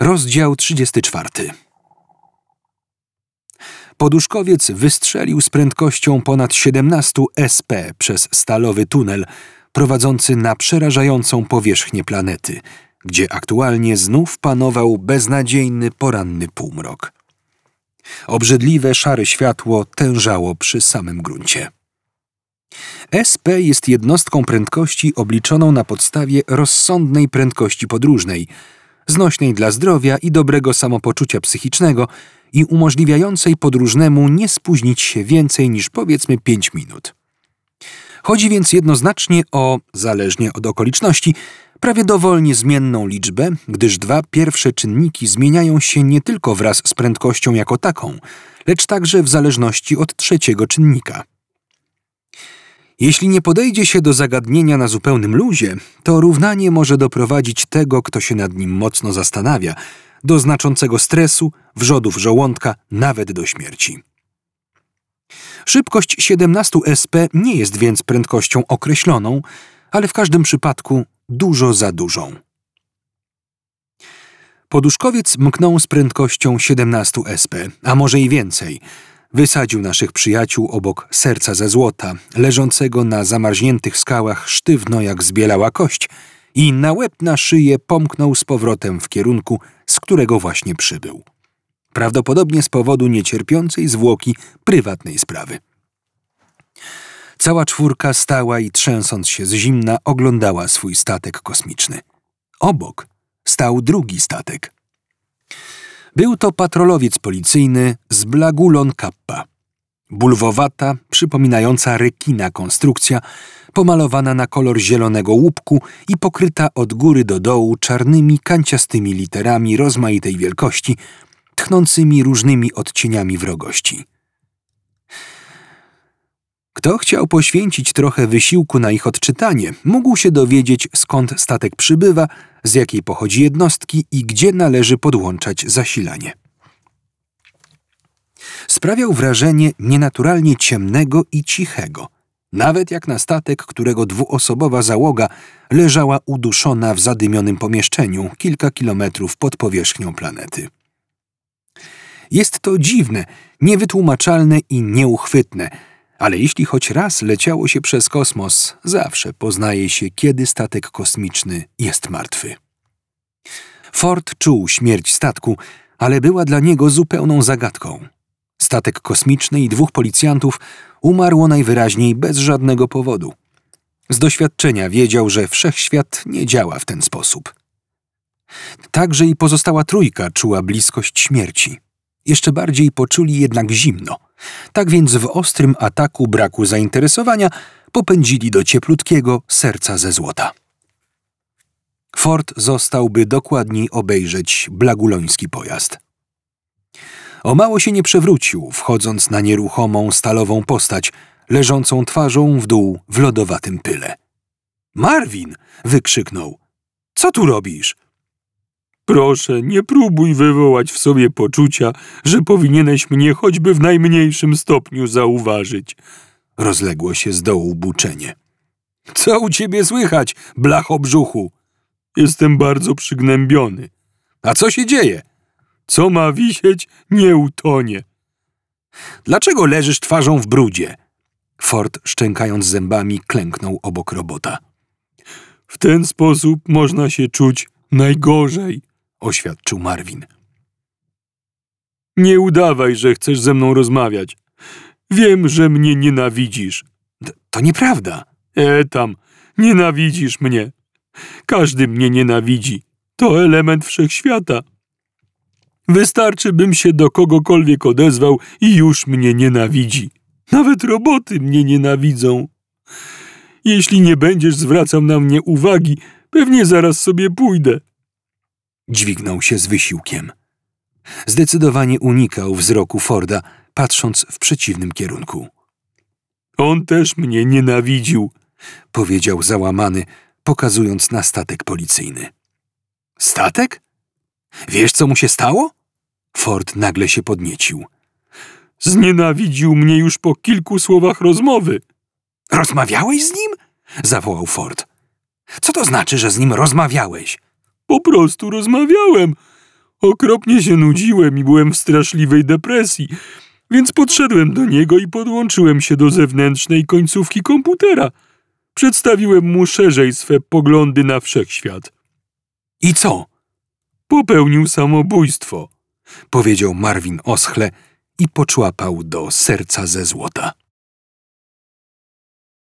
Rozdział 34. Poduszkowiec wystrzelił z prędkością ponad 17 SP przez stalowy tunel prowadzący na przerażającą powierzchnię planety, gdzie aktualnie znów panował beznadziejny poranny półmrok. Obrzydliwe szare światło tężało przy samym gruncie. SP jest jednostką prędkości obliczoną na podstawie rozsądnej prędkości podróżnej, znośnej dla zdrowia i dobrego samopoczucia psychicznego i umożliwiającej podróżnemu nie spóźnić się więcej niż powiedzmy 5 minut. Chodzi więc jednoznacznie o, zależnie od okoliczności, prawie dowolnie zmienną liczbę, gdyż dwa pierwsze czynniki zmieniają się nie tylko wraz z prędkością jako taką, lecz także w zależności od trzeciego czynnika. Jeśli nie podejdzie się do zagadnienia na zupełnym luzie, to równanie może doprowadzić tego, kto się nad nim mocno zastanawia, do znaczącego stresu, wrzodów żołądka, nawet do śmierci. Szybkość 17 SP nie jest więc prędkością określoną, ale w każdym przypadku dużo za dużą. Poduszkowiec mknął z prędkością 17 SP, a może i więcej. Wysadził naszych przyjaciół obok serca ze złota, leżącego na zamarzniętych skałach sztywno jak zbielała kość i na łeb na szyję pomknął z powrotem w kierunku, z którego właśnie przybył. Prawdopodobnie z powodu niecierpiącej zwłoki prywatnej sprawy. Cała czwórka stała i trzęsąc się z zimna oglądała swój statek kosmiczny. Obok stał drugi statek. Był to patrolowiec policyjny z Blagulon Kappa. Bulwowata, przypominająca rekina konstrukcja, pomalowana na kolor zielonego łupku i pokryta od góry do dołu czarnymi, kanciastymi literami rozmaitej wielkości, tchnącymi różnymi odcieniami wrogości. Kto chciał poświęcić trochę wysiłku na ich odczytanie, mógł się dowiedzieć, skąd statek przybywa, z jakiej pochodzi jednostki i gdzie należy podłączać zasilanie. Sprawiał wrażenie nienaturalnie ciemnego i cichego, nawet jak na statek, którego dwuosobowa załoga leżała uduszona w zadymionym pomieszczeniu kilka kilometrów pod powierzchnią planety. Jest to dziwne, niewytłumaczalne i nieuchwytne – ale jeśli choć raz leciało się przez kosmos, zawsze poznaje się, kiedy statek kosmiczny jest martwy. Ford czuł śmierć statku, ale była dla niego zupełną zagadką. Statek kosmiczny i dwóch policjantów umarło najwyraźniej bez żadnego powodu. Z doświadczenia wiedział, że wszechświat nie działa w ten sposób. Także i pozostała trójka czuła bliskość śmierci. Jeszcze bardziej poczuli jednak zimno – tak więc w ostrym ataku braku zainteresowania popędzili do cieplutkiego serca ze złota. Ford zostałby dokładniej obejrzeć blaguloński pojazd. O mało się nie przewrócił, wchodząc na nieruchomą stalową postać, leżącą twarzą w dół w lodowatym pyle. Marvin! wykrzyknął. Co tu robisz? Proszę, nie próbuj wywołać w sobie poczucia, że powinieneś mnie choćby w najmniejszym stopniu zauważyć. Rozległo się z dołu buczenie. Co u ciebie słychać, blacho brzuchu? Jestem bardzo przygnębiony. A co się dzieje? Co ma wisieć, nie utonie. Dlaczego leżysz twarzą w brudzie? Ford, szczękając zębami, klęknął obok robota. W ten sposób można się czuć najgorzej oświadczył Marvin. Nie udawaj, że chcesz ze mną rozmawiać. Wiem, że mnie nienawidzisz. To, to nieprawda. E tam, nienawidzisz mnie. Każdy mnie nienawidzi. To element wszechświata. Wystarczy, bym się do kogokolwiek odezwał i już mnie nienawidzi. Nawet roboty mnie nienawidzą. Jeśli nie będziesz zwracał na mnie uwagi, pewnie zaraz sobie pójdę. Dźwignął się z wysiłkiem. Zdecydowanie unikał wzroku Forda, patrząc w przeciwnym kierunku. On też mnie nienawidził, powiedział załamany, pokazując na statek policyjny. Statek? Wiesz, co mu się stało? Ford nagle się podniecił. Znienawidził mnie już po kilku słowach rozmowy. Rozmawiałeś z nim? zawołał Ford. Co to znaczy, że z nim rozmawiałeś? Po prostu rozmawiałem. Okropnie się nudziłem i byłem w straszliwej depresji, więc podszedłem do niego i podłączyłem się do zewnętrznej końcówki komputera. Przedstawiłem mu szerzej swe poglądy na wszechświat. I co? Popełnił samobójstwo. powiedział Marvin oschle i poczłapał do serca ze złota.